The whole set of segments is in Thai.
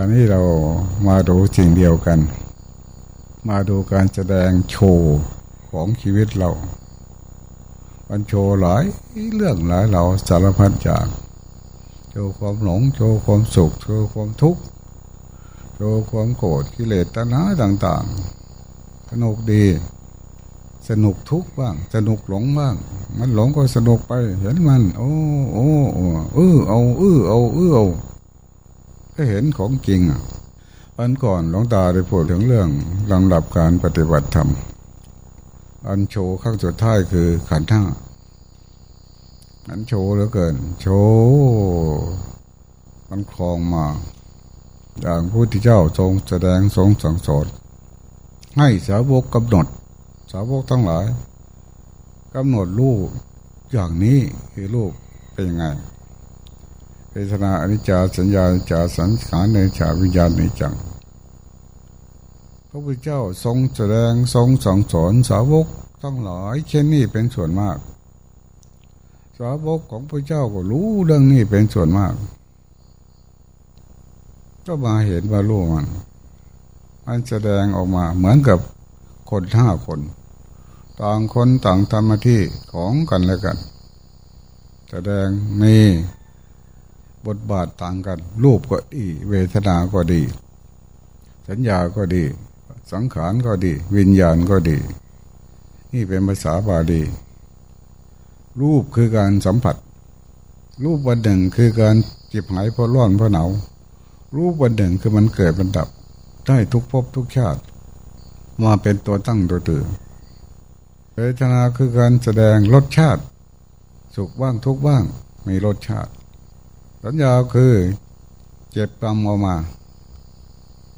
านี้เรามาดูสิ่งเดียวกัน มาดูการแสดงโชว์ของชีวิตเรามันโชว์หลายเรื่องหลายเราสารพัดอย่างโชว์ความหลงโชว์ความสุขโชว์ความทุกข์โชว์ความโกรธกิเลสตัณหาต่างๆ สนุกดี สนุกทุกบ้าง สนุกหลงบ้าง มันหลงก็สนุกไปเห็นมัน โอ้โอ้เออเอาเออเอาเออเอา ก็เห็นของจริงอะวันก่อนหลวงตาได้พูดถึงเรื่องลำดับการปฏิบัติธรรม อันโชว์ข้างสุดท้ายคือขันธ์ห้าอันโชว์เหลือเกิน โชว์มันคลองมาอย่างพระพุทธเจ้าทรงแสดงทรงสั่งสอนให้สาวกกำหนด สาวกทั้งหลายกำหนดรูปอย่างนี้คือรูปเป็นยังไง เวทนาอนิจจาสัญญาอนิจจาสังขารในจาวิญญาณในจัง พระพุทธเจ้าทรงแสดงทรงสั่งสอนสาวกทั้งหลายเช่นนี้เป็นส่วนมาก สาวกของพระเจ้าก็รู้เรื่องนี้เป็นส่วนมาก ก็มาเห็นว่ารู้มันมันแสดงออกมาเหมือนกับคนห้าคน ต่างคนต่างทำหน้าที่ของกันและกัน แสดงมี บทบาทต่างกัน รูปก็ดี เวทนาก็ดี สัญญาก็ดี สังขารก็ดี วิญญาณก็ดี นี่เป็นภาษาบาลี รูปคือการสัมผัส รูปวันหนึ่งคือการจิบหายเพราะร้อนเพราะหนาวรูปวันหนึ่งคือมันเกิดมันดับ ได้ทุกภพทุกชาติ มาเป็นตัวตั้งตัวตื่นเวทนาคือการแสดงรสชาติ สุขบ้างทุกบ้างมีรสชาติ สัญญาคือเจ็บกรรมออกมา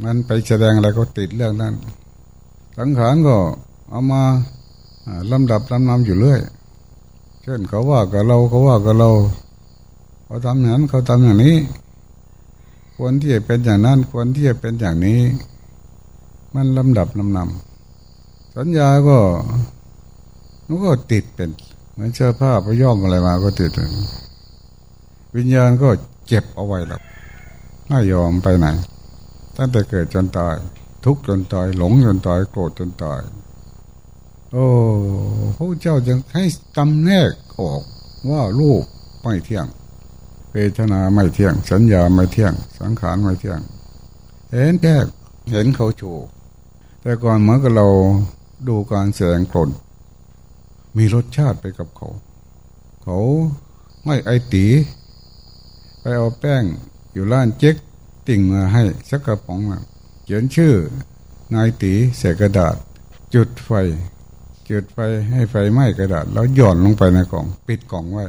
มันไปแสดงอะไรก็ติดเรื่องนั้น สังขารก็เอามาลำดับลำนำอยู่เรื่อย เช่นเขาว่ากับเราเขาว่ากับเรา เขาทำอย่างนั้นเขาทำอย่างนี้ ควรที่จะเป็นอย่างนั้น ควรที่จะเป็นอย่างนี้ มันลำดับลำนำสัญญาก็มันก็ติดเป็นเหมือนเสื้อผ้าไปย่อมอะไรมาก็ติด วิญญาณก็เจ็บเอาไว้แล้วไม่ยอมไปไหน ตั้งแต่เกิดจนตาย ทุกจนตาย หลงจนตาย โกรธจนตาย โอ้พระเจ้าจึงให้จำแนกออกว่าลูกไม่เที่ยงเวทนาไม่เที่ยง สัญญาไม่เที่ยง สังขารไม่เที่ยง เห็นแยกเห็นเขาโชว์แต่ก่อนเหมือนกับเราดูการแสดงกลนมีรสชาติไปกับเขา เขาไม่ไอตี ไปเอาแป้งอยู่ร้านเจ๊กติ่งมาให้สักกระป๋องเขียนชื่อนายตีเสกระดาษ จุดไฟ จุดไฟให้ไฟไหม้กระดาษ แล้วหย่อนลงไปในกล่อง ปิดกล่องไว้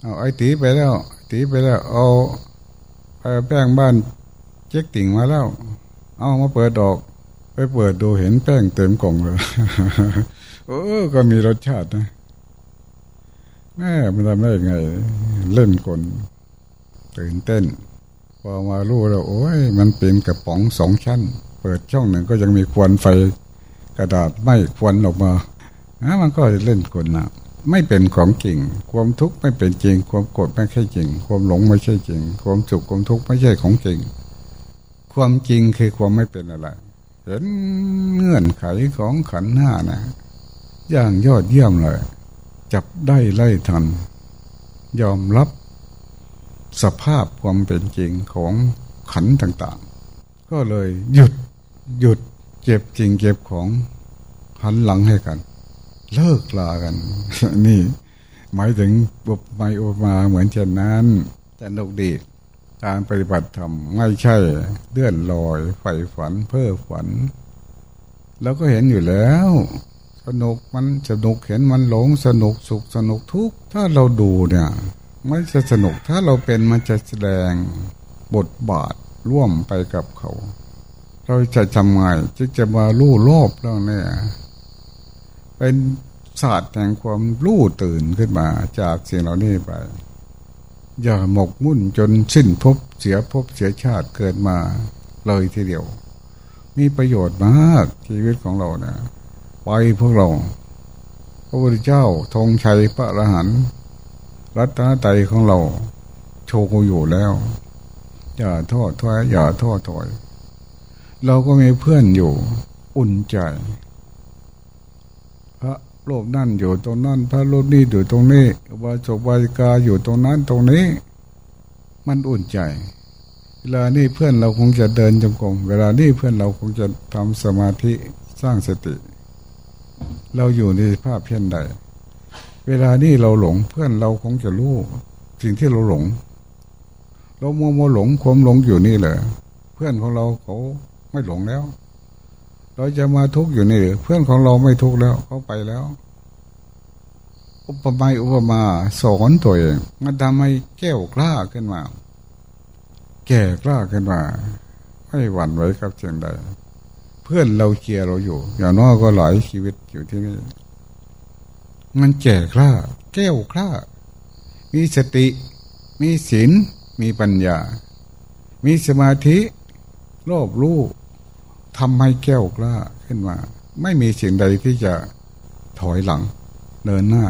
เอาไอตีไปแล้ว ตีไปแล้ว เอาไปแป้งบ้านเจ๊กติ่งมาแล้ว เอามาเปิดดอก ไปเปิดดูเห็นแป้งเต็มกล่องเลยเออก็มีรสชาตินะแม่มันทำได้ยังไง เล่นกล ตื่นเต้น พอมารู้แล้ว โอ้ย มันเป็นกระป๋องสองชั้น เปิดช่องหนึ่งก็ยังมีควันไฟกระดาษไม่ควันออกมานะมันก็เล่นกลนะไม่เป็นของจริง ความทุกข์ไม่เป็นจริง ความโกรธไม่ใช่จริง ความหลงไม่ใช่จริง ความสุขความทุกข์ไม่ใช่ของจริง ความจริงคือความไม่เป็นอะไรเห็นเงื่อนไขของขันห้านะอย่างยอดเยี่ยมเลย จับได้ไล่ทัน ยอมรับ สภาพความเป็นจริงของขันต่างๆ ก็เลยหยุดหยุดเจ็บจริงเจ็บของหันหลังให้กัน เลิกลากัน นี่ หมายถึงบุบไม่ออกมาเหมือนเช่นนั้นแต่นกดีการปฏิบัติธรรมไม่ใช่เลื่อนลอยไฟฝัน เพ้อฝัน แล้วก็เห็นอยู่แล้ว สนุกมันสนุกเห็นมันหลงสนุกสุขสนุกทุกถ้าเราดูเนี่ย ไม่จะสนุกถ้าเราเป็นมันจะแสดงบทบาทร่วมไปกับเขา เราจะทำไงจะจะมาลู่โลภเรื่องนี้เป็นศาสตร์แห่งความรู้ตื่นขึ้นมาจากสิ่งเหล่านี้ไป อย่าหมกมุ่นจนสิ้นภพเสียภพเสียชาติเกิดมาเลยทีเดียว มีประโยชน์มากชีวิตของเรานะไปพวกเรา พระพุทธเจ้าธงชัยพระอรหันต์ รัตนตรของเรา โชว์อยู่แล้ว อย่าท้อถอยอย่าท้อถอย เราก็มีเพื่อนอยู่ อุ่นใจ พระโลกนั่นอยู่ตรงนั้นพระโลกนี้อยู่ตรงนี้วาจบวาิกาอยู่ตรงนั้นตรงนี้ มันอุ่นใจ เวลานี้เพื่อนเราคงจะเดินจงกรมเวลานี้เพื่อนเราคงจะทำสมาธิสร้างสติ เราอยู่ในภาพเพี้ยนใด เวลานี้เราหลงเพื่อนเราคงจะรู้สิ่งที่เราหลง เราโมโมหลงความหลงอยู่นี่แหละเพื่อนของเราเขาไม่หลงแล้ว เราจะมาทุกข์อยู่นี่เพื่อนของเราไม่ทุกข์แล้วเขาไปแล้ว อุปมาอุปมาสอนตัวเองมันทำให้แก้วกล้าขึ้นมา แก่กล้าขึ้นมาไม่หวั่นไหวกับเชียงใดเพื่อนเราเชียร์เราอยู่ อย่างน้อยก็หลายชีวิตอยู่ที่นี่ มันแก่กล้า แก้วกล้า มีสติ มีศีล มีปัญญา มีสมาธิรอบรู้ทำให้แก้วกล้าขึ้นมา ไม่มีสิ่งใดที่จะถอยหลัง เดินหน้า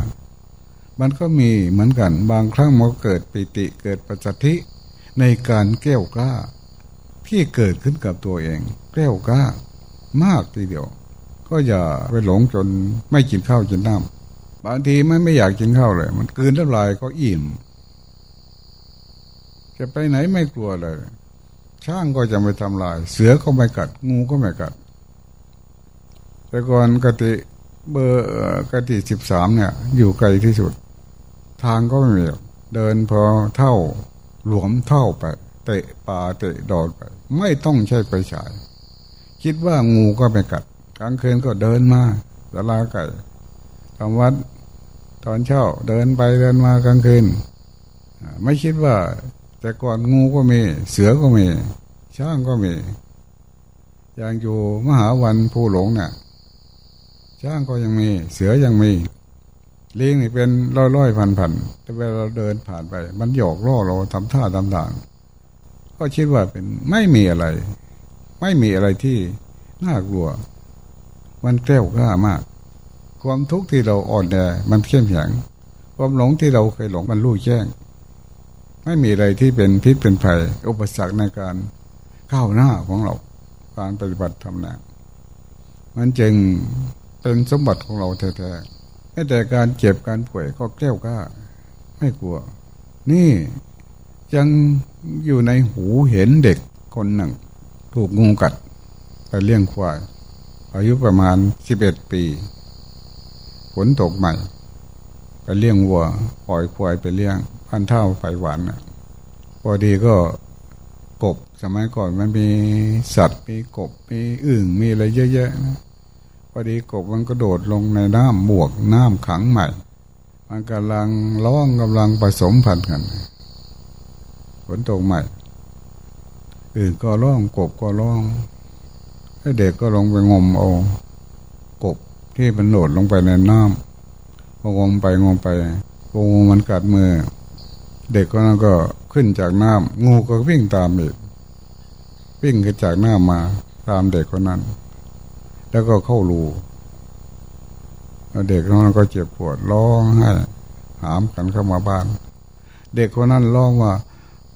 มันก็มีเหมือนกัน บางครั้งมันเกิดปิติเกิดปัจจิ ในการแก้วกล้า ที่เกิดขึ้นกับตัวเอง แก้วกล้ามากทีเดียว ก็อย่าไปหลงจนไม่กินข้าวกินน้ำ บางทีมันไม่อยากกินข้าวเลย มันกืนน้ำลายก็อิ่ม จะไปไหนไม่กลัวเลย ช่างก็จะไม่ทำลาย เสือก็ไม่กัด งูก็ไม่กัด แต่ก่อนกติเบอร์กติสิบสามเนี่ย อยู่ไกลที่สุด ทางก็ไม่มีเดินพอเท่าหลวมเท่าไป เตะป่าเตะดอดไป ไม่ต้องใช้ไฟฉาย คิดว่างูก็ไม่กัด กลางคืนก็เดินมาสลาไก่ำวัด ตอนเช้าเดินไปเดินมากลางคืน ไม่คิดว่า แต่ก่อนงูก็มี เสือก็มี ช้างก็มี อย่างอยู่มหาวันผู้หลงเนี่ยช้างก็ยังมี เสือยังมีลิงนี่เป็นร้อยร้อยพันพันแต่เวลาเราเดินผ่านไป มันหยอกล่อเราทำท่าทำทางก็คิดว่าเป็นไม่มีอะไร ไม่มีอะไรที่น่ากลัว มันแกล้วกล้ามาก ความทุกข์ที่เราอ่อนแอมันเข้มแข็งความหลงที่เราเคยหลงมันรู้แจ้ง ไม่มีอะไรที่เป็นพิษเป็นภัย อุปสรรคในการก้าวหน้าของเราการปฏิบัติธรรมนะมันจึงเป็นสมบัติของเราแท้ๆไม่แต่การเจ็บการป่วยก็แก้วกล้า ไม่กลัว นี่ยังอยู่ในหูเห็นเด็กคนหนึ่ง ถูกงูกัดไปเลี้ยงควายอายุประมาณสิบเอ็ดปี ฝนตกใหม่ ไปเลี้ยงวัวปล่อยควายไปเลี้ยง พันเท่าไฟหวานนะพอดีก็กบสมัยก่อนมันมีสัตว์มีกบมีอึ่งมีอะไรเยอะแยะนะพอดีกบมันก็โดดลงในน้ำบวกน้ำขังใหม่ มันกำลังร้องกำลังผสมพันธุ์กันฝนตกใหม่อื่นก็ร้องกบก็ร้องให้เด็กก็ลงไปงมเอา ที่มันโดดลงไปในน้ำพองมไปงมไปงูมันกัดมือ เด็กก็นั่นก็ขึ้นจากน้ำงูก็วิ่งตามอีกวิ่งขึ้นจากน้ำมาตามเด็กคนนั้น แล้วก็เข้ารูเด็กคนนั้นก็เจ็บปวดร้องไห้หามกันเข้ามาบ้าน เด็กคนนั้นร้องว่า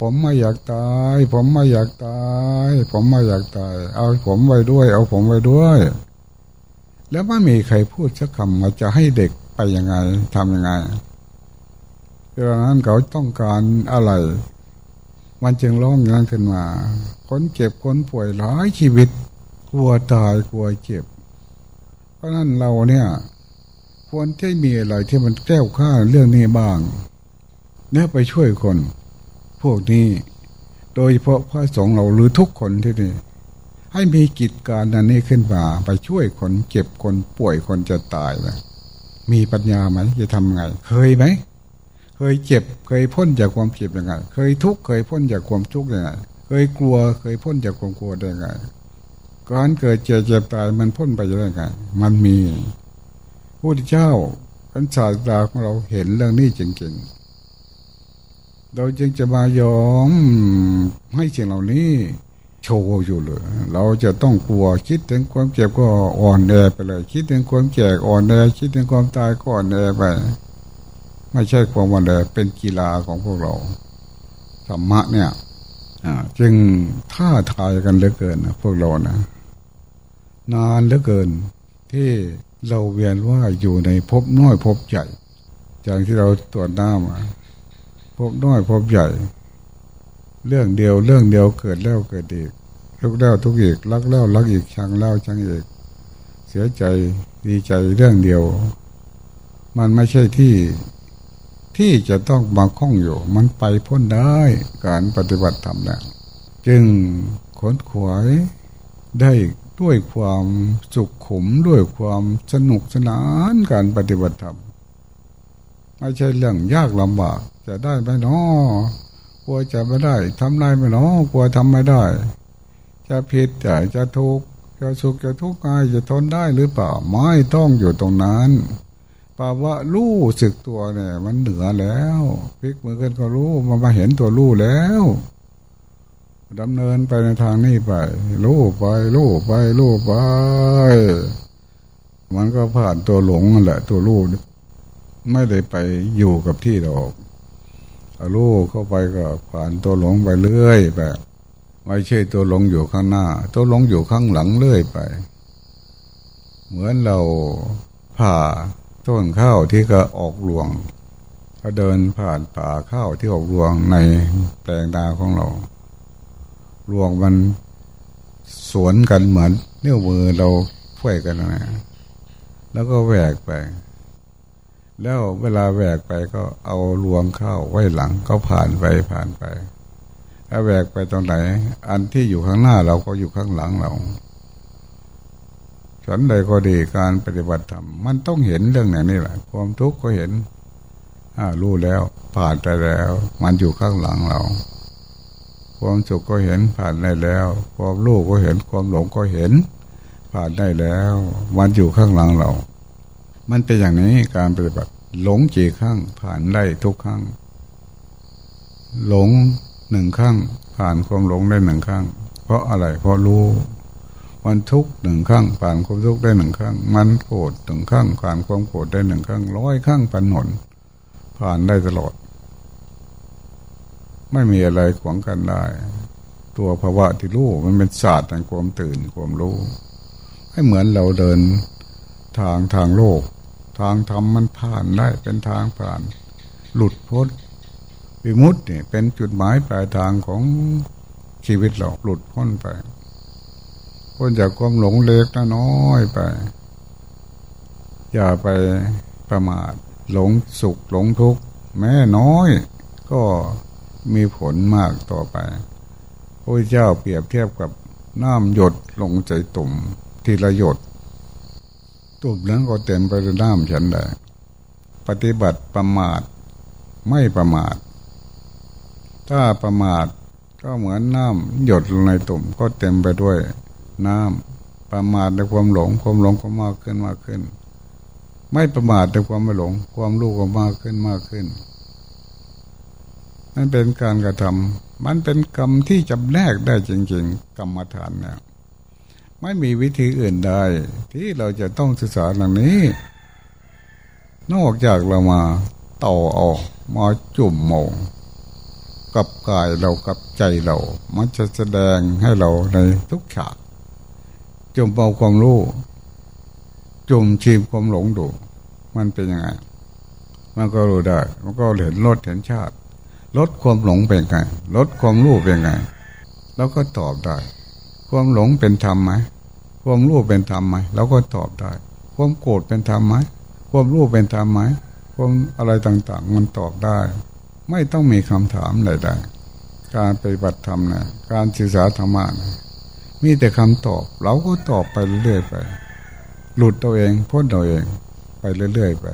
ผมไม่อยากตาย ผมไม่อยากตาย ผมไม่อยากตาย เอาผมไว้ด้วย เอาผมไว้ด้วย แล้วไม่มีใครพูดสักคำว่าจะให้เด็กไปยังไงทำยังไงเวลานั้นเขาต้องการอะไร มันจึงร้องอย่างขึ้นมาคนเจ็บคนป่วยหลายชีวิต กลัวตายกลัวเจ็บ เพราะนั้นเราเนี่ยควรที่มีอะไรที่มันแก้วข้าเรื่องนี้บ้างเนี่ยไปช่วยคน พวกนี้ โดยเฉพาะพระสงฆ์เราหรือทุกคนที่นี่ ให้มีกิจการนันนี้ขึ้นมา ไปช่วยคนเจ็บคนป่วยคนจะตายนะมีปัญญาไหมจะทำไง เคยไหม เคยเจ็บ เคยพ้นจากความเจ็บยังไง เคยทุกข์เคยพ้นจากความทุกข์ยังไง เคยกลัวเคยพ้นจากความกลัวได้ยังไงการเกิดเจ็บเจ็บตายมันพ้นไปได้ยังไงมันมีผู้ที่เจ้าพันศาสดาของเราเห็นเรื่องนี้จริงๆเราจึงจะมายอมให้สิ่งเหล่านี้ โชว์อยู่เลย เราจะต้องกลัวคิดถึงความเจ็บก็อ่อนแอไปเลย คิดถึงความแก่อ่อนแอคิดถึงความตายก็อ่อนแอไป ไม่ใช่ความวันแดเป็นกีฬาของพวกเราธรรมะเนี่ยจึงท่าทายกันเหลือเกินนะพวกเรานะนานเหลือเกิน ที่เราเวียนว่าอยู่ในภพน้อยภพใหญ่จากที่เราตรวจหน้ามาภพน้อยภพใหญ่ เรื่องเดียวเรื่องเดียวเกิดแล้วเกิดอีก ทุกแล้วทุกอีกรักแล้วรักอีกชังแล้วชังอีก เสียใจดีใจเรื่องเดียว มันไม่ใช่ที่ที่จะต้องมาคล้องอยู่ มันไปพ้นได้การปฏิบัติธรรมแล้วจึงขนขวายได้ด้วยความสุขขมด้วยความสนุกสนานการปฏิบัติธรรมไม่ใช่เรื่องยากลำบากจะได้ไหมเนาะกลัวจะไม่ได้ทำได้ไหมเนาะกลัวทำไม่ได้ จะผิดจะจะถูกจะสุขจะทุกข์กายจะทนได้หรือเปล่าไม่ต้องอยู่ตรงนั้นภาวะรู้สึกตัวเนี่ย มันเหนือแล้วพลิกมือกันก็รู้มามาเห็นตัวรู้แล้วดำเนินไปในทางนี้ไปรู้ไปรู้ไปรู้ไป มันก็ผ่านตัวหลงแหละ ตัวรู้ไม่ได้ไปอยู่กับที่ดอกเอาลูกเข้าไปก็ผ่านตัวหลงไปเรื่อยไป ไม่ใช่ตัวหลงอยู่ข้างหน้า ตัวหลงอยู่ข้างหลังเรื่อยไป เหมือนเราผ่าต้นข้าวที่ก็ออกรวงก็เดินผ่านป่าข้าวที่ออกรวงในแปลงนาของเรา รวงมันสวนกันเหมือนเนื้อมือเราพ่วยกันนะแล้วก็แหวกไป แล้วเวลาแหวกไปก็เอารวงเข้าไว้หลังก็ผ่านไปผ่านไป แหวกไปตรงไหน อันที่อยู่ข้างหน้าเราก็อยู่ข้างหลังเราฉันใดก็ดีการปฏิบัติธรรมมันต้องเห็นเรื่องไหนนี่แหละ ความทุกข์ก็เห็นอ่ารู้แล้ว ผ่านไปแล้ว มันอยู่ข้างหลังเรา ความสุขก็เห็นผ่านได้แล้ว ความรู้ก็เห็นความหลงก็เห็น ผ่านได้แล้ว มันอยู่ข้างหลังเรา มันเป็นอย่างนี้การปฏิบัติ หลงจีข้างผ่านได้ทุกครั้งหลง หนึ่งข้างผ่านความหลงได้หนึ่งข้างเพราะอะไรเพราะรู้ มันทุกหนึ่งข้างผ่านความทุกได้หนึ่งข้างมันโกรธหนึ่งข้างผ่านความโกรธได้หนึ่งข้างร้อยข้างปันหนผ่านได้ตลอด ไม่มีอะไรขวางกันได้ ตัวภาวะที่รู้มันเป็นศาสตร์แห่งความตื่นความรู้ให้เหมือนเราเดินทางทางโลก ทางธรรมมันผ่านได้เป็นทางผ่าน หลุดพ้น วิมุตติเนี่เป็นจุดหมายปลายทางของชีวิตเราหลุดพ้นไปพ้นจากความหลงเล็กน้อยไป อย่าไปประมาทหลงสุขหลงทุกข์แม้น้อย ก็มีผลมากต่อไปพระเจ้าเปรียบเทียบกับน้ำหยดลงใจตุ่มทีละหยด ตุบนั้นก็เต็มไปด้วยน้ำฉันได้ปฏิบัติประมาทไม่ประมาท ถ้าประมาทก็เหมือนน้ำหยดลงในตุ่มก็เต็มไปด้วยน้ำประมาทในความหลง ความหลงก็มากขึ้นมากขึ้น ไม่ประมาทในความไม่หลง ความรู้ก็มากขึ้นมากขึ้นนั่นเป็นการกระทำมันเป็นกรรมที่จำแนกได้จริง ๆ กรรมฐานเนี่ยไม่มีวิธีอื่นใดที่เราจะต้องศึกษาเรื่องนี้ นอกจากเรามาต่อออกมาจุ่มมอง กับกายเรากับใจเรา มันจะแสดงให้เราในทุกฉากจุมเอาความรู้จุมชิมความหลงดู มันเป็นยังไง มันก็รู้ได้ มันก็เห็นลดเห็นชาติ ลดความหลงเป็นไง ลดความรู้เป็นไง แล้วก็ตอบได้ ความหลงเป็นธรรมไหมความรู้เป็นธรรมไหมเราก็ตอบได้ ความโกรธเป็นธรรมไหมความรู้เป็นธรรมไหมความอะไรต่าง ๆ มันตอบได้ ไม่ต้องมีคำถามใดๆการปฏิบัติธรรมนะการศึกษาธรรมะนะมีแต่คำตอบ เราก็ตอบไปเรื่อยๆไป หลุดตัวเองพ้นตัวเอง ไปเรื่อยๆไป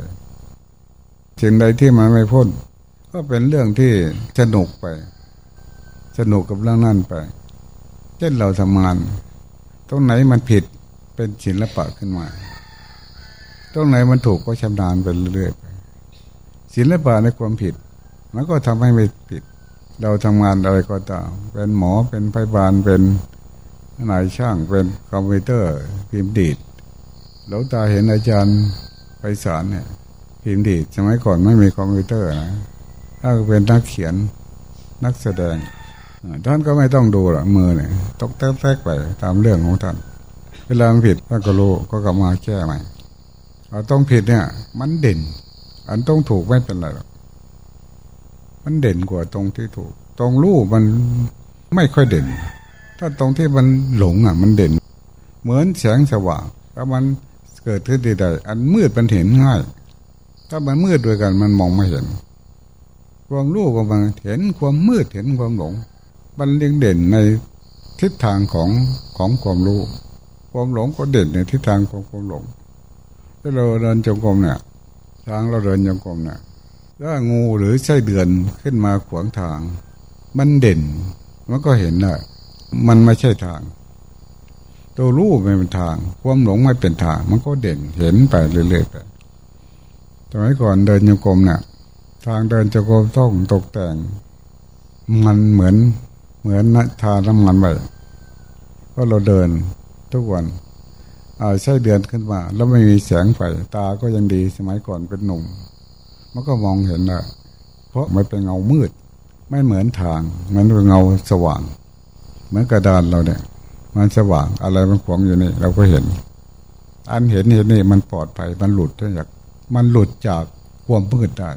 สิ่งใดที่มันไม่พ้น ก็เป็นเรื่องที่สนุกไป สนุกกับเรื่องนั้นไป เช่นเราทำงาน ตรงไหนมันผิดเป็นศิลปะขึ้นมาตรงไหนมันถูกก็ชำนาญไปเรื่อยไปศิลปะในความผิด มันก็ทำให้ไม่ผิด เราทำงานอะไรก็ตาม เป็นหมอเป็นพยาบาลเป็นนายช่างเป็นคอมพิวเตอร์พิมพ์ดีดเราตาเห็นอาจารย์ไปสารเนี่ยพิมพ์ดีดสมัยก่อนไม่มีคอมพิวเตอร์นะถ้าเป็นนักเขียนนักแสดงท่านก็ไม่ต้องดูหรอกมือเนี่ยตกแทกไปตามเรื่องของท่าน เวลาผิดท่านก็รู้ก็กลับมาแก้ใหม่เอาต้องผิดเนี่ย มันเด่น อันต้องถูกไม่เป็นไรหรอก มันเด่นกว่าตรงที่ถูก ตรงรู้มันไม่ค่อยเด่น ถ้าตรงที่มันหลงอะ มันเด่น เหมือนแสงสว่างถ้ามันเกิดขึ้นใดๆอันมืดมันเห็นง่าย ถ้ามันมืดด้วยกันมันมองไม่เห็น ความรู้ก็มันเห็นความมืดเห็นความหลง มันเรียงเด่นในทิศทางของของความรู้ ความหลงก็เด่นในทิศทางของความหลงถ้าเราเดินจงกรมเนี่ย ทางเราเดินจงกรมเนี่ย ถ้างูหรือไส้เดือนขึ้นมาขวางทาง มันเด่น มันก็เห็นนะมันไม่ใช่ทาง ตัวรู้ไม่เป็นทาง ความหลงไม่เป็นทาง มันก็เด่นเห็นไปเรื่อยๆไปสมัยก่อนเดินจงกรมเนี่ยทางเดินจงกรมต้องตกแต่ง มันเหมือนเหมือนทาน้ำมันไปก็เราเดินทุกวันอาใช่เดือนขึ้นมา แล้วไม่มีแสงไฟตาก็ยังดีสมัยก่อนเป็นหนุ่ม มันก็มองเห็นละเพราะมันเป็นเงามืด ไม่เหมือนทาง มันเป็นเงาสว่าง เหมือนกระดานเราเนี่ย มันสว่างอะไรมันขวางอยู่นี่ เราก็เห็น อันเห็นเห็นนี่มันปลอดภัยมันหลุดจากมันหลุดจากความมืดได้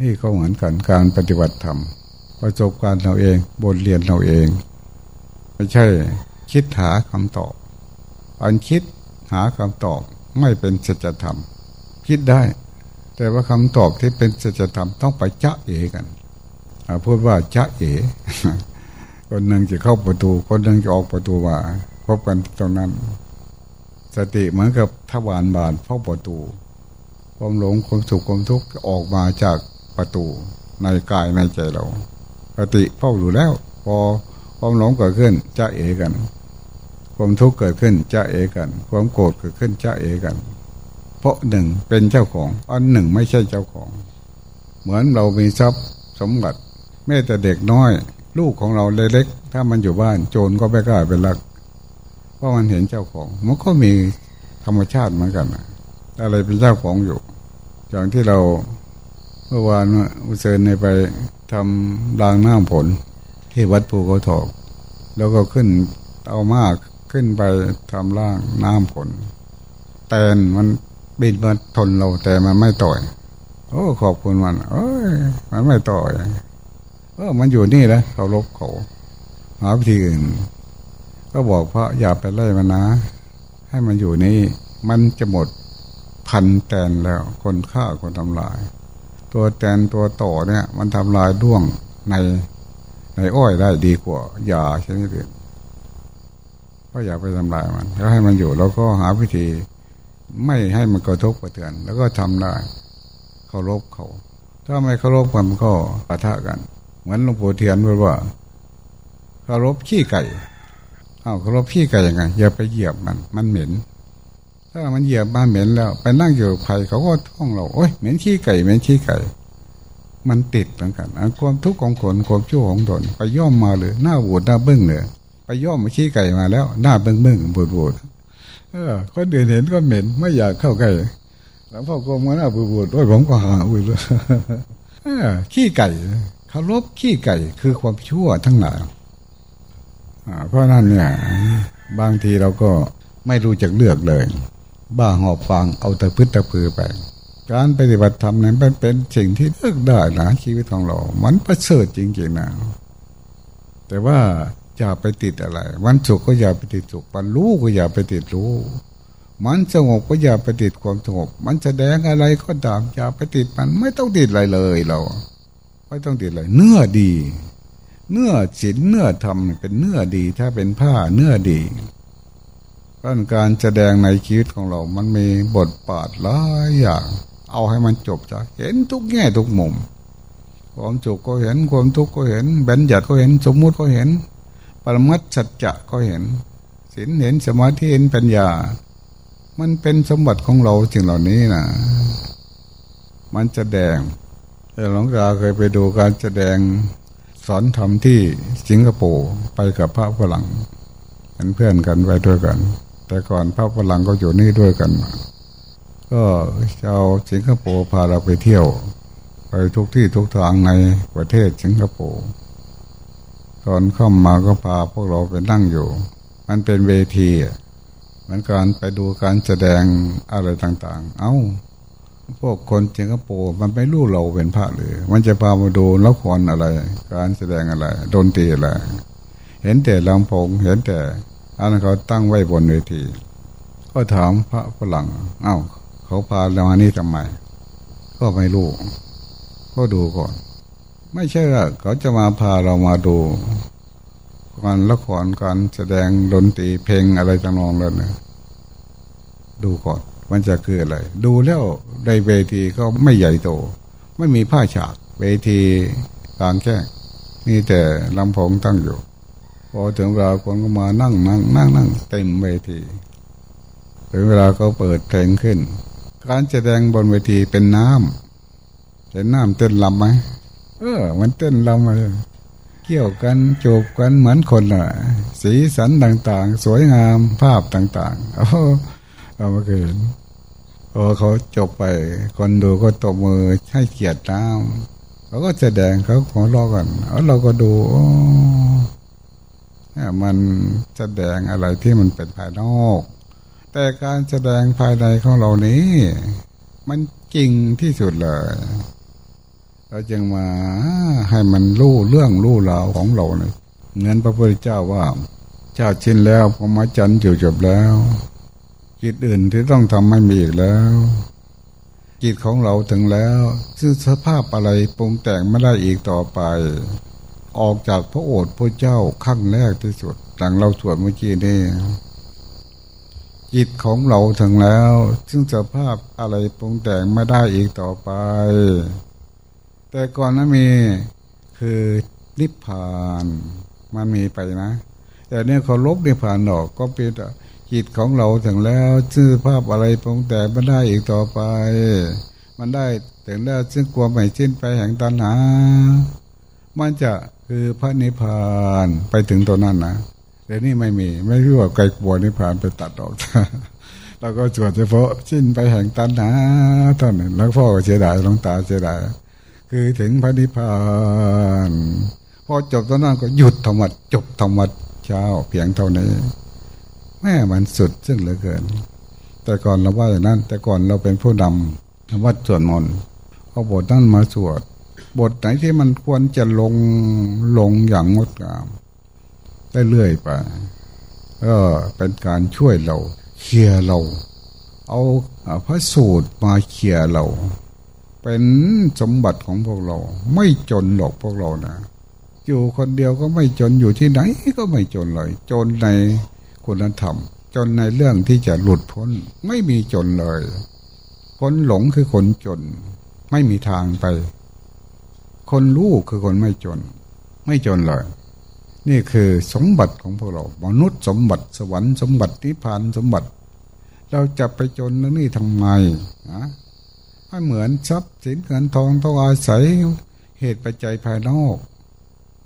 นี่ก็เหมือนกันการปฏิบัติธรรมประสบการณ์เราเองบทเรียนเราเอง ไม่ใช่คิดหาคำตอบอันคิดหาคำตอบไม่เป็นสัจธรรม คิดได้ แต่ว่าคำตอบที่เป็นสัจธรรมต้องไปจะเอกันพูดว่าจะเอคนหนึ่งจะเข้าประตู คนหนึ่งจะออกประตูว่าพบกันตรงนั้น สติเหมือนกับทวารบานเฝ้าประตู ความหลงความสุขความทุกข์ออกมาจากประตูในกายในใจเราสติเฝ้าอยู่แล้ว พอความหลงเกิดขึ้นจะเอกัน ความทุกข์เกิดขึ้นจะเอกัน ความโกรธเกิดขึ้นจะเอกัน เพราะหนึ่งเป็นเจ้าของ อันหนึ่งไม่ใช่เจ้าของ เหมือนเรามีทรัพย์สมบัติแม้แต่เด็กน้อย ลูกของเราเล็กๆถ้ามันอยู่บ้านโจรก็ไม่กล้าไปลัก เพราะมันเห็นเจ้าของ มันก็มีธรรมชาติเหมือนกันอะไรเป็นเจ้าของอยู่ อย่างที่เราเมื่อวานอุเซนในไปทำรางน้ำผล ที่วัดภูเขาถอกแล้วก็ขึ้นเอามากขึ้นไปทำร่างน้ำผลแตนมัน บินมาทนเราแต่มันไม่ต่อย โอ้ขอบคุณมัน เอ้ยมันไม่ต่อยเออมันอยู่นี่แล้วเขาลบเขาหาวิธีอื่น ก็บอกพระอย่าไปไล่มันนะ ให้มันอยู่นี่ มันจะหมดพันแตนแล้ว คนฆ่าคนทำลาย ตัวแตนตัวต่อเนี่ย มันทำลายด้วงในในอ้อยได้ดีกว่า ยาชนิดอื่นก็อย่าไปทำลายมันแล้วให้มันอยู่แล้วก็หาวิธี ไม่ให้มันกระทบกระเทือน แล้วก็ทำได้เคารพเขา ถ้าไม่เคารพกันก็ปะทะกัน เหมือนหลวงปู่เทียนพูดว่าเคารพขี้ไก่เอ้าเคารพขี้ไก่ยังไงอย่าไปเหยียบมัน มันเหม็น ถ้ามันเหยียบมาเหม็นแล้ว ไปนั่งอยู่ไผ่เขาก็ท่องเราโอ้ยเหม็นขี้ไก่เหม็นขี้ไก่มันติดเหมือนกันความทุกข์ของคนความชั่วของตนไปย่อมมาเลยหน้าบูดหน้าบึ้งเลยไปย่อมมาขี้ไก่มาแล้ว หน้าเบิ้งเบิ้งบูดบูด เออคนเดินเห็นก็เหม็นไม่อยากเข้าใกล้หลังพ่อกรมก็น้าบูดด้วยผมก็หาอุ้ยเลยขี้ไก่เคารพขี้ไก่คือความชั่วทั้งหลายเพราะนั้นเนี่ยบางทีเราก็ไม่รู้จักเลือกเลย บ้าหอบฟังเอาแต่พึ่ตะพือไป การปฏิบัติธรรมนั้นเป็นสิ่งที่เลือกได้นะชีวิตของเรา มันประเสริฐจริงๆนะแต่ว่า อย่าไปติดอะไร วันสุขก็อย่าไปติดสุขวันรู้ก็อย่าไปติดรู้ มันสงบก็อย่าไปติดความสงบ มันแสดงอะไรก็ตามอย่าไปติดมันไม่ต้องติดอะไรเลยเรา ไม่ต้องติดอะไรเนื้อดี เนื้อศีลเนื้อธรรมเป็นเนื้อดี ถ้าเป็นผ้าเนื้อดีเพราะการแสดงในชีวิตของเรา มันมีบทบาทหลายอย่าง เอาให้มันจบจ้ะเห็นทุกแง่ทุกมุม ความจุกก็เห็น ความทุกข์ก็เห็น บัญญัติก็เห็น สมมุติก็เห็น ปรมัตสัจจะก็เห็นศีลเห็นสมาธิเห็นปัญญา มันเป็นสมบัติของเราสิ่งเหล่านี้นะมันจะแดงหลวงตาเคยไปดูการแสดงสอนธรรมที่สิงคโปร์ไปกับพระฝรั่งเป็นเพื่อนกันไปด้วยกัน แต่ก่อนพระฝรั่งก็อยู่นี่ด้วยกัน ก็ชาวสิงคโปร์พาเราไปเที่ยว ไปทุกที่ทุกทางในประเทศสิงคโปร์ ตอนเข้ามาก็พาพวกเราไปนั่งอยู่ มันเป็นเวทีเหมือนการไปดูการแสดงอะไรต่าง ๆ เอา้า พวกคนสิงคโปร์มันไม่รู้เราเป็นพระเลย มันจะพามาดูละครอะไร การแสดงอะไรดนตรีอะไร เห็นแต่ลำโพงเห็นแต่อันเขาตั้งไว้บนเวที ก็ถามพระฝรั่งเอา้า เขาพาเรามานี่ทำไม ก็ไม่รู้ ก็ดูก่อน ไม่ใช่ว่าเขาจะมาพาเรามาดูการละครการแสดงดนตรีเพลงอะไรต่างๆแล้วนะดูก่อนมันจะคืออะไร ดูแล้วในเวทีก็ไม่ใหญ่โต ไม่มีผ้าฉากเวทีกลางแจ้งมีแต่ลำโพงตั้งอยู่ พอถึงเวลาคนก็มานั่งนั่งนั่งนั่งเต็มเวทีถึงเวลาก็เปิดเพลงขึ้น การแสดงบนเวทีเป็นน้ำเห็นน้ำเต้นลำไหม เออ มันเต้นลำเลยเกี่ยวกันจูบกันเหมือนคนอะ สีสันต่างๆ สวยงามภาพต่างๆ เอาเอามาเกินพอเขาจบไป คนดูก็ตบมือให้เกียรติน้ำเขาก็แสดงเขาขอรอกันเราก็ดูมันแสดงอะไรที่มันเป็นภายนอก แต่การแสดงภายในของเรานี้ มันจริงที่สุดเลย เราจึงมาให้มันรู้เรื่องรู้ราวของเราเนี่ยเงินพระพุทธเจ้าว่าชาติชินแล้วพอมาจันอยู่จบแล้วกิจอื่นที่ต้องทำไม่มีอีกแล้วกิจของเราถึงแล้วซึ่งสภาพอะไรปรุงแต่งไม่ได้อีกต่อไป ออกจากพระโอษฐ์พระเจ้าขั้นแรกที่สุดหลังเราสวดเมื่อกี้นี่จิตของเราถึงแล้ว ซึ่งสภาพอะไรปรุงแต่งไม่ได้อีกต่อไป แต่ก่อนนั้นมีคือนิพพานมันมีไปนะ แต่เนี่ยเขาลบนิพพานออกก็เป็นจิตของเราถึงแล้วชื่อภาพอะไรปรงแต่ไม่ได้อีกต่อไป มันได้ถึงแล้วซึ่งกลัวไม่สิ้นไปแห่งตัณหา มันจะคือพระนิพพานไปถึงตัวนั้นนะแต่นี่ไม่มี ไม่รู้ว่าไกลกลัวนิพพานไปตัดออกเราก็จวดเฉพาะสิ้นไปแห่งตัณหาตอนนั้นแล้วพ่อเสียดายลงตาเสียดาย คือถึงพระนิพพานพอจบตอนนั้นก็หยุดธรรมะจบธรรมะเช้าเพียงเท่านี้แม่มันสุดซึ่งเหลือเกิน แต่ก่อนเราว่าอย่างนั้น แต่ก่อนเราเป็นผู้นำวัดสวดมนต์เอาบทนั้นมาสวด บทไหนที่มันควรจะลงลงอย่างงดงาม ได้เรื่อยไปก็เป็นการช่วยเราเคลียเรา เอาพระสูตรมาเคลียเรา เป็นสมบัติของพวกเรา ไม่จนหรอกพวกเรานะ อยู่คนเดียวก็ไม่จนอยู่ที่ไหนก็ไม่จนเลย จนในคุณธรรม จนในเรื่องที่จะหลุดพ้น ไม่มีจนเลยคนหลงคือคนจน ไม่มีทางไป คนรู้คือคนไม่จน ไม่จนเลย นี่คือสมบัติของพวกเรา มนุษย์สมบัติสวรรค์สมบัตินิพพานสมบัติ เราจะไปจนแล้วนี่ทำไมนะ ไม่เหมือนทรัพย์สินเงินทองต้องอาศัยเหตุปัจจัยภายนอก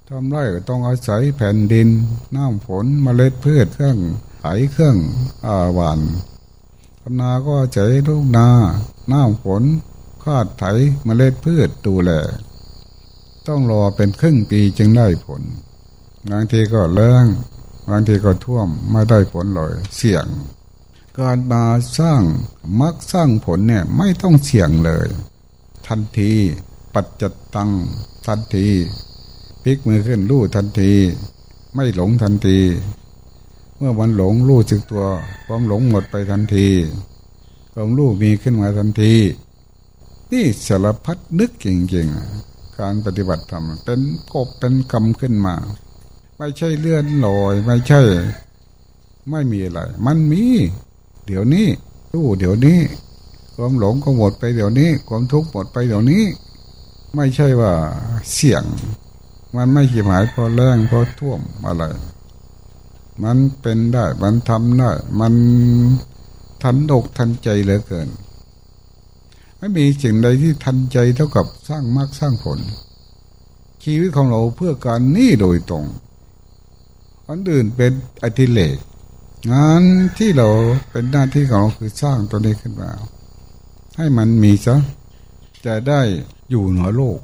ทำไรก็ต้องอาศัยแผ่นดิน น้ำฝนมเมล็ดพืชเครื่องไถเครื่องอาหวานทำนาก็อาศัยลูกนา น้ำฝนคาดไถมเมล็ดพืชดูแล ต้องรอเป็นครึ่งปีจึงได้ผลบางทีก็แรงบางทีก็ท่วมไม่ได้ผลเลยเสี่ยง การมาสร้างมักสร้างผลเนี่ยไม่ต้องเสี่ยงเลย ทันที ปัจจตังทันทีพลิกมือขึ้นรู้ทันที ไม่หลงทันที เมื่อวันหลงรู้จึกตัว ความหลงหมดไปทันทีความรู้มีขึ้นมาทันที นี่สารพัดนึกจริงๆการปฏิบัติธรรมเป็นกบเป็นกรรมขึ้นมา ไม่ใช่เลื่อนลอย ไม่ใช่ ไม่มีอะไร มันมี เดี๋ยวนี้รู้เดี๋ยวนี้ความหลงก็หมดไปเดี๋ยวนี้ ความทุกข์หมดไปเดี๋ยวนี้ ไม่ใช่ว่าเสี่ยง มันไม่ขีหมายเพอแรงเพอท่วมอะไร มันเป็นได้ มันทำได้ มันทันอกทันใจเหลือเกิน ไม่มีสิ่งใดที่ทันใจเท่ากับสร้างมากสร้างผล ชีวิตของเราเพื่อการนี่โดยตรงอันอื่นเป็นอธิเลก งานที่เราเป็นหน้าที่ของเราคือสร้างตัวนี้ขึ้นมา ให้มันมีซะจะได้อยู่เหนือโลก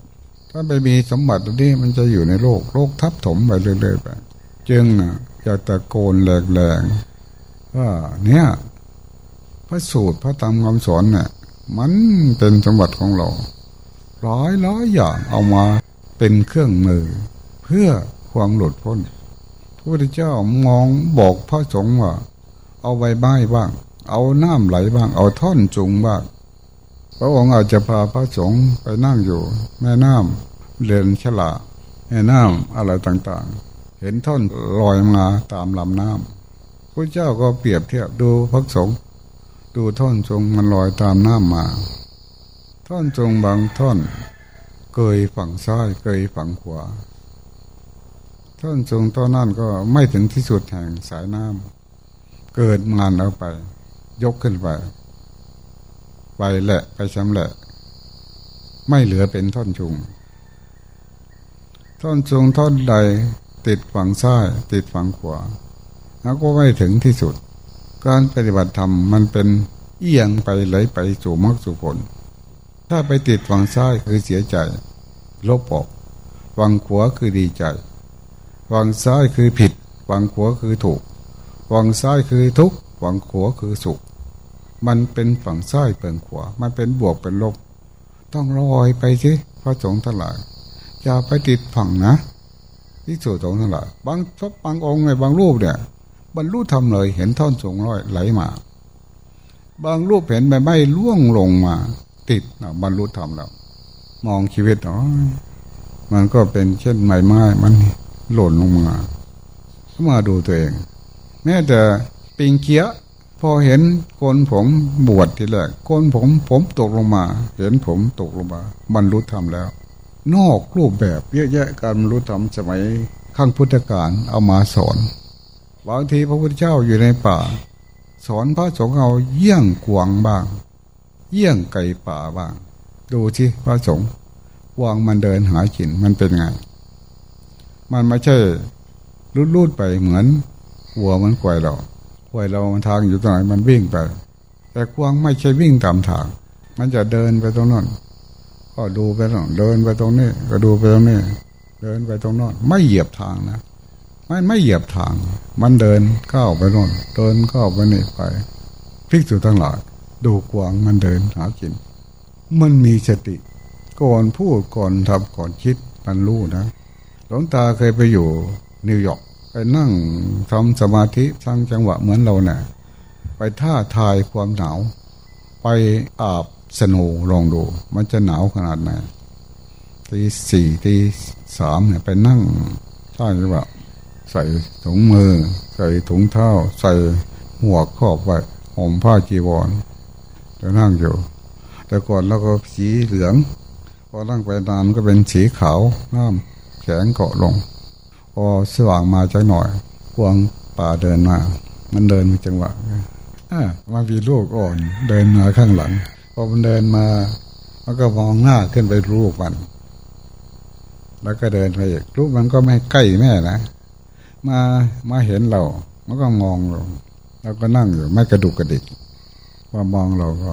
ถ้าไปมีสมบัติตัวนี้มันจะอยู่ในโลก โลกทับถมไปเรื่อยๆไปจึงอยากตะโกนแหลงๆว่าเนี่ยพระสูตรพระธรรมคำสอนเนี่ยมันเป็นสมบัติของเราร้อยร้อยอย่างเอามาเป็นเครื่องมือ เพื่อความหลุดพ้น พระพุทธเจ้ามองบอกพระสงฆ์ว่า เอาใบไม้บ้าง เอาน้ำไหลบ้าง เอาท่อนจุงบ้าง พระองค์อาจจะพาพระสงฆ์ไปนั่งอยู่ แม่น้ำเรือนฉลาแม่น้ำอะไรต่างๆ เห็นท่อนลอยมาตามลำน้ำพระเจ้าก็เปรียบเทียบดูพระสงฆ์ดูท่อนจงมันลอยตามน้ำมา ท่อนจงบางท่อน เกยฝั่งซ้ายเกยฝั่งขวา ท่อนจงตอนนั้นก็ไม่ถึงที่สุดแห่งสายน้ำเกิดงานเอาไป ยกขึ้นไปไปแหละไปชำแหละ ไม่เหลือเป็นท่อนจุง ท่อนจงท่อนใดติดฝั่งซ้าย ติดฝั่งขวาแล้วก็ไม่ถึงที่สุด การปฏิบัติธรรมมันเป็นเอียงไปไหลไปสู่มรรคสู่ผล ถ้าไปติดฝั่งซ้ายคือเสียใจ ลบออกฝั่งขวาคือดีใจ ฝั่งซ้ายคือผิดฝั่งขวาคือถูกฝั่งซ้ายคือทุกฝั่งขวาคือสุข มันเป็นฝั่งซ้ายเป็นขวามันเป็นบวกเป็นลบ ต้องลอยไปสิพระสงฆ์ทั้งหลายอย่าไปติดฝั่งนะที่สุดสงฆ์ทั้งหลายบางทบบางองค์ในบางรูปเนี่ยบรรลุธรรมเลยเห็นท่อนสูงร้อยไหลมา บางรูปเห็นใบไม้ล่วงลงมา ติดบรรลุธรรมแล้ว มองชีวิตอ๋อมันก็เป็นเช่นใบไม้มัน หล่นลงมามาดูตัวเอง แม้แต่ปิงเคียพอเห็นโกนผมบวชทีแรกโกนผมผมตกลงมา เห็นผมตกลงมาบรรลุธรรมแล้ว นอกรูปแบบเยอะแยะการบรรลุธรรมสมัยขั้งพุทธกาลเอามาสอนบางทีพระพุทธเจ้าอยู่ในป่า สอนพระสงฆ์เอาเยี่ยงกวางบ้าง เยี่ยงไก่ป่าบ้าง ดูที่พระสงฆ์กวางมันเดินหากินมันเป็นไง มันไม่ใช่ลุดลุดไปเหมือนวัวมันกวยเรากวยเรามันทางอยู่ตรงไหนมันวิ่งไป แต่กวางไม่ใช่วิ่งตามทาง มันจะเดินไปตรงนั้นก็ดูไปตรงเดินไปตรงนี้ ก็ดูไปตรงนี้ เดินไปตรงนั้นไม่เหยียบทางนะมันไม่เหยียบทาง มันเดินเข้าวไปโน่นเดินเข้าวไปนี่ไปพิกษุทั้งหลายดูกวางมันเดินหากิน มันมีสติ ก่อนพูดก่อนทำก่อนคิดมันรู้นะ ลวงตาเคยไปอยู่นิวยอร์กไปนั่งทำสมาธิสร้างจังหวะเหมือนเราเนะ่ยไปท่าทายความหนาว ไปอาบสนูลองดู มันจะหนาวขนาดไหนตีสี่ตีสามเนี่ยไปนั่งท่างจังหวะใส่ถุงมือ ใส่ถุงเท้า ใส่หัวครอบไว้ห่มผ้าจีวรจะนั่งอยู่ แต่ก่อนเราก็สีเหลืองพอนั่งไปนานก็เป็นสีขาวน้ำ แข็งเกาะลง พอสว่างมาจักหน่อยกวงป่าเดินมา มันเดินจังหวะมามีลูกอ่อน เดินมาข้างหลัง พอมันเดินมามันก็มองหน้าขึ้นไปรูปมัน แล้วก็เดินไปอีกรูปมันก็ไม่ใกล้แม่นะ มามาเห็นเรา มันก็มองเราเราก็นั่งอยู่ไม่กระดุกกระดิกว่ามองเราก็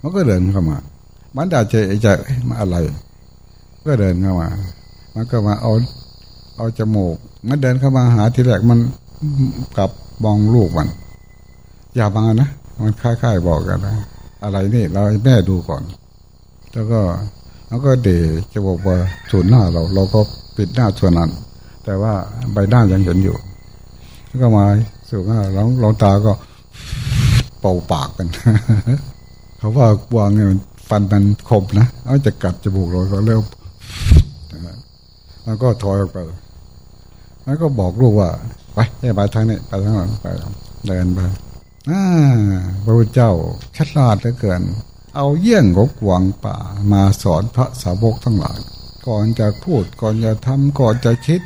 มันก็เดินเข้ามา มันอาจจะจะมาอะไร ก็เดินเข้ามา มันก็มาเอาเอาจมูก มันเดินเข้ามาหาทีแรกมันกลับมองลูกมัน อย่ามานะมันคล้ายๆบอกกันนะอะไรนี่เราแม่ดูก่อน แล้วก็แล้วก็เดจะบอกว่าส่วนหน้าเรา เราก็ปิดหน้าส่วนนั้น แต่ว่าใบหน้ายังเห็นอยู่ แล้วก็มาสู่หน้าลองลองตาก็เป่าปากกัน เขาว่าวางเนี่ยฟันมันคมนะเอาจะกัดจมูกเราก็เร็ว มันก็ถอยออกไปมันก็บอกลูกว่า ไปไปทางนี้ไปทางนั้นไปเดินไปอ่าพระพุทธเจ้าชัดลาดเหลือเกิน เอาเยี่ยงกกวางป่ามาสอนพระสาวกทั้งหลาย ก่อนจะพูดก่อนจะทำก่อนจะคิด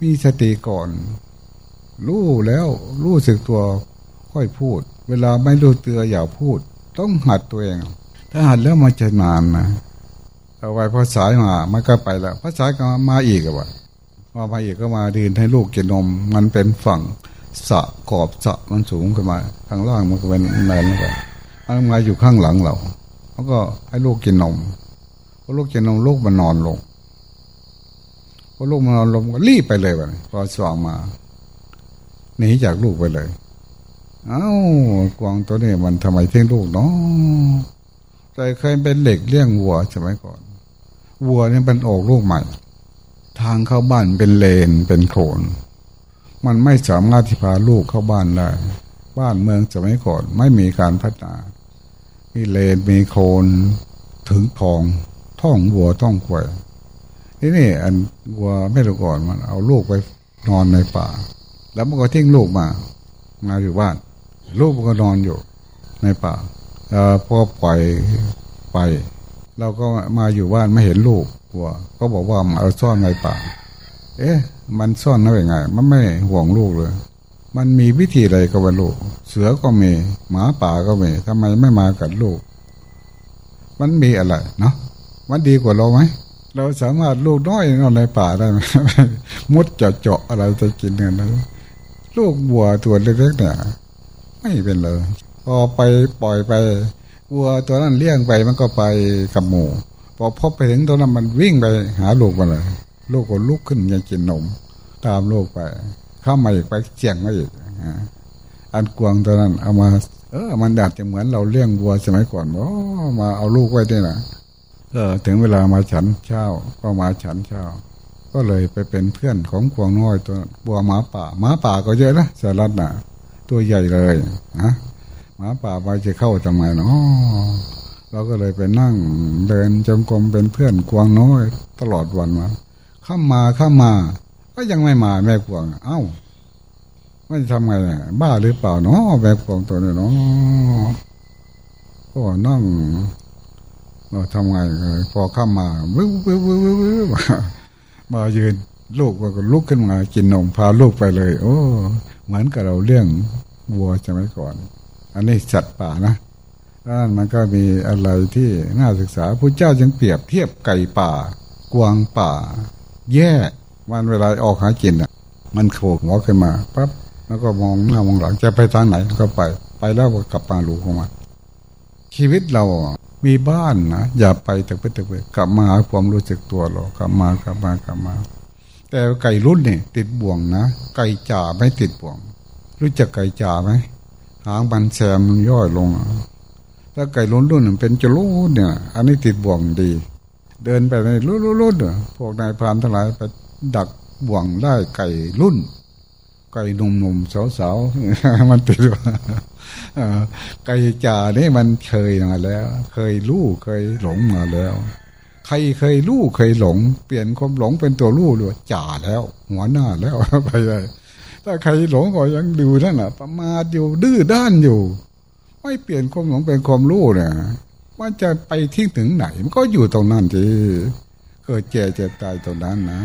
มีสติก่อน รู้แล้วรู้สึกตัวค่อยพูด เวลาไม่รู้เตืออย่าพูด ต้องหัดตัวเอง ถ้าหัดแล้วมันจะนานนะ เอาไว้พอสายมา มันก็ไปแล้วพอสายก็มาอีกอะวะมามาอีกก็มาดินให้ลูกกินนม มันเป็นฝั่งสะขอบสะมันสูงขึ้นมา ข้างล่างมันก็เป็นแมนไปมันมาอยู่ข้างหลังเราแล้วก็ให้ลูกกินนมพอลูกกินนมลูกมันนอนลงพอลูกมันนอนลมก็รีบไปเลยวันพอสว่างมาหนีจากลูกไปเลยเอา้ากวางตัวนี้มันทำไมเทิ้งลูกเนาะใจเคยเป็นเหล็กเลี้ยงวัวสมัยก่อน วัวนี่เป็นออกลูกใหม่ ทางเข้าบ้านเป็นเลนเป็นโขนมันไม่สามารถที่พาลูกเข้าบ้านได้ บ้านเมืองสมัยก่อนไม่มีการพัฒนา มีเลนมีโคนถึงทองท่องวัวต้องควยนี่นี่อันวัวไม่รู้ก่อนมัน เอาลูกไปนอนในป่า แล้วมันก็ทิ้งลูกมา มาอยู่บ้าน ลูกมันก็นอนอยู่ในป่าอพอปล่อยไป เราก็มาอยู่บ้านไม่เห็นลูกวัวก็บอกว่ามาเอาซ่อนในป่า เอ๊ะ มันซ่อนได้ยังไง มันไม่ห่วงลูกเลย มันมีวิธีอะไรกับลูกเสือก็มี หมาป่าก็มีทำไมไม่มากับลูก มันมีอะไรเนาะมันดีกว่าเราไหมเราสามารถลูกน้อยนอนในป่าได้ไหมมุดเจาะเจาะอะไรจะกินกันนะลูกบัวตัวเล็กๆเนี่ยไม่เป็นเลยพอไปปล่อยไป วัวตัวนั้นเลี้ยงไปมันก็ไปกับหมูพอพบไปถึงตัวนั้นมันวิ่งไปหาลูกมันเลย ลูกก็ลุกขึ้นยังกินนม ตามลูกไป เข้ามาอีกไปเจียงมาอีกอันกวางตัวนั้น เอามา เออ มันดัดจะเหมือนเราเลี้ยงวัวสมัยก่อนโอ้มาเอาลูกไว้ด้วยนะเออ ถึงเวลามาฉันเช้า ก็มาฉันเช้า ก็เลยไปเป็นเพื่อนของกวางน้อยตัวบัวหมาป่าหมาป่าก็เยอะนะสารัตน่ะตัวใหญ่เลยนะ หมาป่าไปจะเข้าทำไมเนาะเราก็เลยไปนั่งเดินจงกรมเป็นเพื่อนกวางน้อย ตลอดวันมาข้ามาข้ามา ก็ยังไม่มาแม่กวาง เอ้าไม่ทำไงบ้าหรือเปล่าเนาะแม่กวางตัวนี้เนาะก็นั่งเราทำไงพอข้ามาวิววิววิววิวมายืนลูกก็ลุกขึ้นมากินนมพาลูกไปเลย โอ้ เหมือนกับเราเรื่องวัวจะไหมก่อน อันนี้สัตว์ป่านะด้านมันก็มีอะไรที่น่าศึกษาพระเจ้าจึงเปรียบเทียบไก่ป่า กวางป่า แย่วันเวลาออกหากินอะ มันโขกหัวขึ้นมาปั๊บแล้วก็มองหน้ามองหลังจะไปทางไหนก็ไป ไปแล้วก็กลับมาลูกของมันชีวิตเรามีบ้านนะอย่าไปต่เพื่อแต่เพื่อกลับมาหาความรู้สึกตัวเรากลับมากลับมากลับมา แต่ไก่รุ่นนี่ติดบ่วงนะไก่จ่าไม่ติดบ่วง รู้จักไก่จ่าไหม หางมันแซมมันย่อยลง ถ้าไก่รุ่นรุ่นเป็นจะรุ่นเนี่ย อันนี้ติดบ่วงดี เดินไปในรุ่นรุ่นพวกนายพรานทั้งหลายไปดักบ่วงได้ไก่รุ่น ไก่หนุ่มหนุ่มสาวสาวมันติดไก่จ่านี่มันเคยมาแล้ว เคยรู้เคยหลงมาแล้ว ใครเคยรู้เคยหลง เปลี่ยนความหลงเป็นตัวรู้เลยจ่าแล้ว หัวหน้าแล้วไปเลย ถ้าใครหลงก็ยังดูนั่นแหะประมาทอยู่ดื้อด้านอยู่ ไม่เปลี่ยนความหลงเป็นความรู้เนี่ยว่าจะไปที่ถึงไหนมันก็อยู่ตรงนั้นจีเกิดเจ็บเจ็บตายตรงนั้นนะ